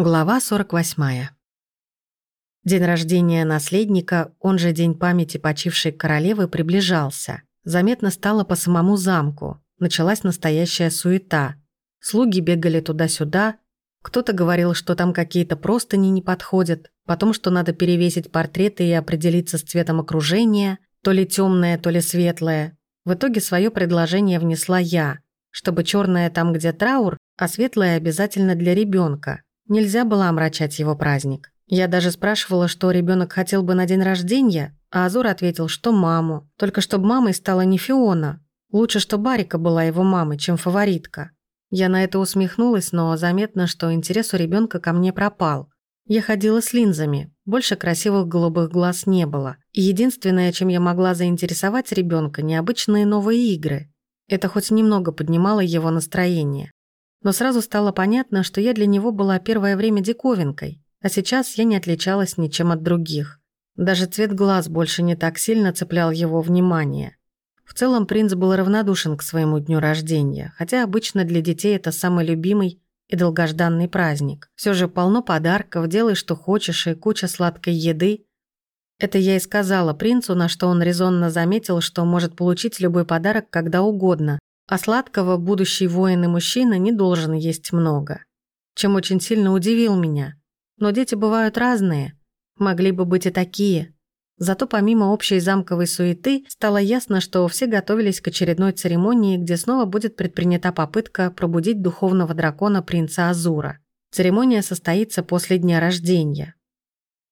Глава 48. День рождения наследника, он же день памяти почившей королевы, приближался. Заметно стало по самому замку. Началась настоящая суета. Слуги бегали туда-сюда. Кто-то говорил, что там какие-то простыни не подходят, потом, что надо перевесить портреты и определиться с цветом окружения, то ли темное, то ли светлое. В итоге свое предложение внесла я, чтобы черное там, где траур, а светлое обязательно для ребенка. Нельзя было омрачать его праздник. Я даже спрашивала, что ребенок хотел бы на день рождения, а Азур ответил, что маму. Только чтобы мамой стала не Фиона. Лучше, чтобы Барика была его мамой, чем фаворитка. Я на это усмехнулась, но заметно, что интерес у ребенка ко мне пропал. Я ходила с линзами, больше красивых голубых глаз не было. И единственное, чем я могла заинтересовать ребенка, необычные новые игры. Это хоть немного поднимало его настроение. Но сразу стало понятно, что я для него была первое время диковинкой, а сейчас я не отличалась ничем от других. Даже цвет глаз больше не так сильно цеплял его внимание. В целом принц был равнодушен к своему дню рождения, хотя обычно для детей это самый любимый и долгожданный праздник. Все же полно подарков, делай что хочешь и куча сладкой еды. Это я и сказала принцу, на что он резонно заметил, что может получить любой подарок когда угодно, а сладкого будущий воин и мужчина не должен есть много. Чем очень сильно удивил меня. Но дети бывают разные. Могли бы быть и такие. Зато помимо общей замковой суеты, стало ясно, что все готовились к очередной церемонии, где снова будет предпринята попытка пробудить духовного дракона принца Азура. Церемония состоится после дня рождения.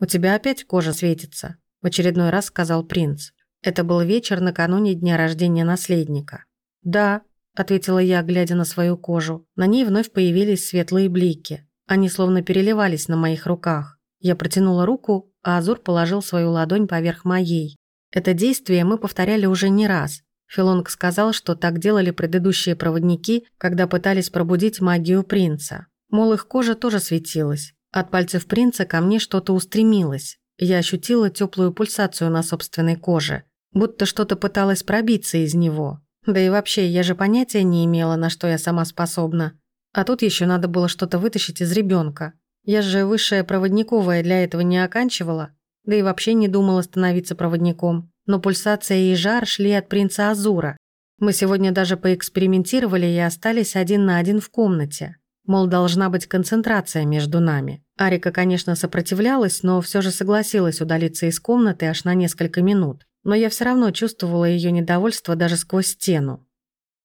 «У тебя опять кожа светится», – в очередной раз сказал принц. Это был вечер накануне дня рождения наследника. «Да», — ответила я, глядя на свою кожу. На ней вновь появились светлые блики. Они словно переливались на моих руках. Я протянула руку, а Азур положил свою ладонь поверх моей. Это действие мы повторяли уже не раз. Филонг сказал, что так делали предыдущие проводники, когда пытались пробудить магию принца. Мол, их кожа тоже светилась. От пальцев принца ко мне что-то устремилось. Я ощутила теплую пульсацию на собственной коже, будто что-то пыталось пробиться из него. Да и вообще, я же понятия не имела, на что я сама способна. А тут еще надо было что-то вытащить из ребенка. Я же высшая проводниковая для этого не оканчивала, да и вообще не думала становиться проводником. Но пульсация и жар шли от принца Азура. Мы сегодня даже поэкспериментировали и остались один на один в комнате. Мол, должна быть концентрация между нами. Арика, конечно, сопротивлялась, но все же согласилась удалиться из комнаты аж на несколько минут но я все равно чувствовала ее недовольство даже сквозь стену.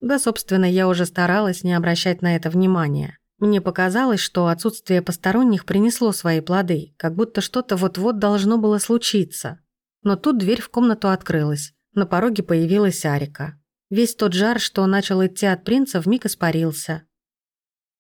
Да, собственно, я уже старалась не обращать на это внимания. Мне показалось, что отсутствие посторонних принесло свои плоды, как будто что-то вот-вот должно было случиться. Но тут дверь в комнату открылась. На пороге появилась Арика. Весь тот жар, что начал идти от принца, вмиг испарился.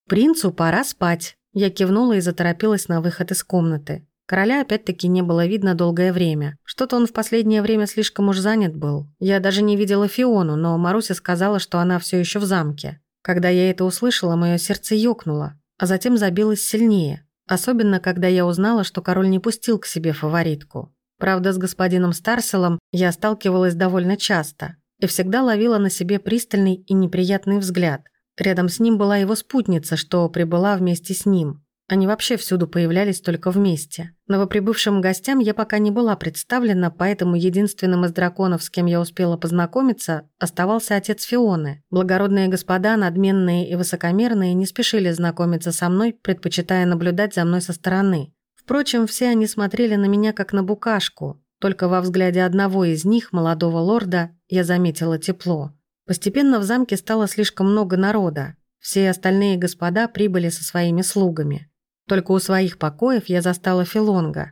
«Принцу пора спать», – я кивнула и заторопилась на выход из комнаты. Короля опять-таки не было видно долгое время. Что-то он в последнее время слишком уж занят был. Я даже не видела Фиону, но Маруся сказала, что она все еще в замке. Когда я это услышала, мое сердце ёкнуло, а затем забилось сильнее. Особенно, когда я узнала, что король не пустил к себе фаворитку. Правда, с господином Старселом я сталкивалась довольно часто и всегда ловила на себе пристальный и неприятный взгляд. Рядом с ним была его спутница, что прибыла вместе с ним. Они вообще всюду появлялись только вместе. Новоприбывшим гостям я пока не была представлена, поэтому единственным из драконов, с кем я успела познакомиться, оставался отец Фионы. Благородные господа, надменные и высокомерные, не спешили знакомиться со мной, предпочитая наблюдать за мной со стороны. Впрочем, все они смотрели на меня как на букашку. Только во взгляде одного из них, молодого лорда, я заметила тепло. Постепенно в замке стало слишком много народа. Все остальные господа прибыли со своими слугами. Только у своих покоев я застала Филонга.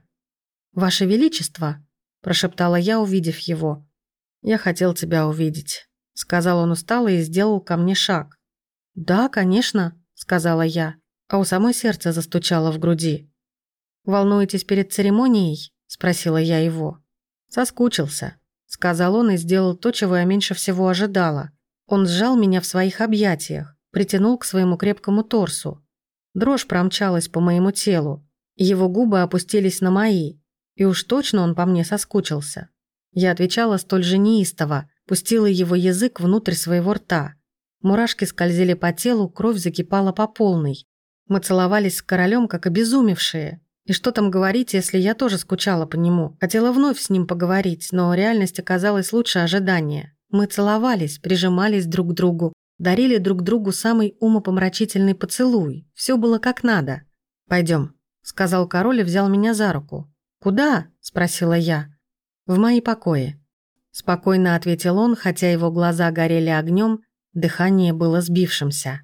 «Ваше Величество», – прошептала я, увидев его. «Я хотел тебя увидеть», – сказал он устало и сделал ко мне шаг. «Да, конечно», – сказала я, а у самой сердце застучало в груди. «Волнуетесь перед церемонией?» – спросила я его. «Соскучился», – сказал он и сделал то, чего я меньше всего ожидала. Он сжал меня в своих объятиях, притянул к своему крепкому торсу, Дрожь промчалась по моему телу. Его губы опустились на мои. И уж точно он по мне соскучился. Я отвечала столь же неистово, пустила его язык внутрь своего рта. Мурашки скользили по телу, кровь закипала по полной. Мы целовались с королем, как обезумевшие. И что там говорить, если я тоже скучала по нему? Хотела вновь с ним поговорить, но реальность оказалась лучше ожидания. Мы целовались, прижимались друг к другу, дарили друг другу самый умопомрачительный поцелуй. Все было как надо. Пойдем, сказал король и взял меня за руку. «Куда?» – спросила я. «В мои покои». Спокойно ответил он, хотя его глаза горели огнем, дыхание было сбившимся.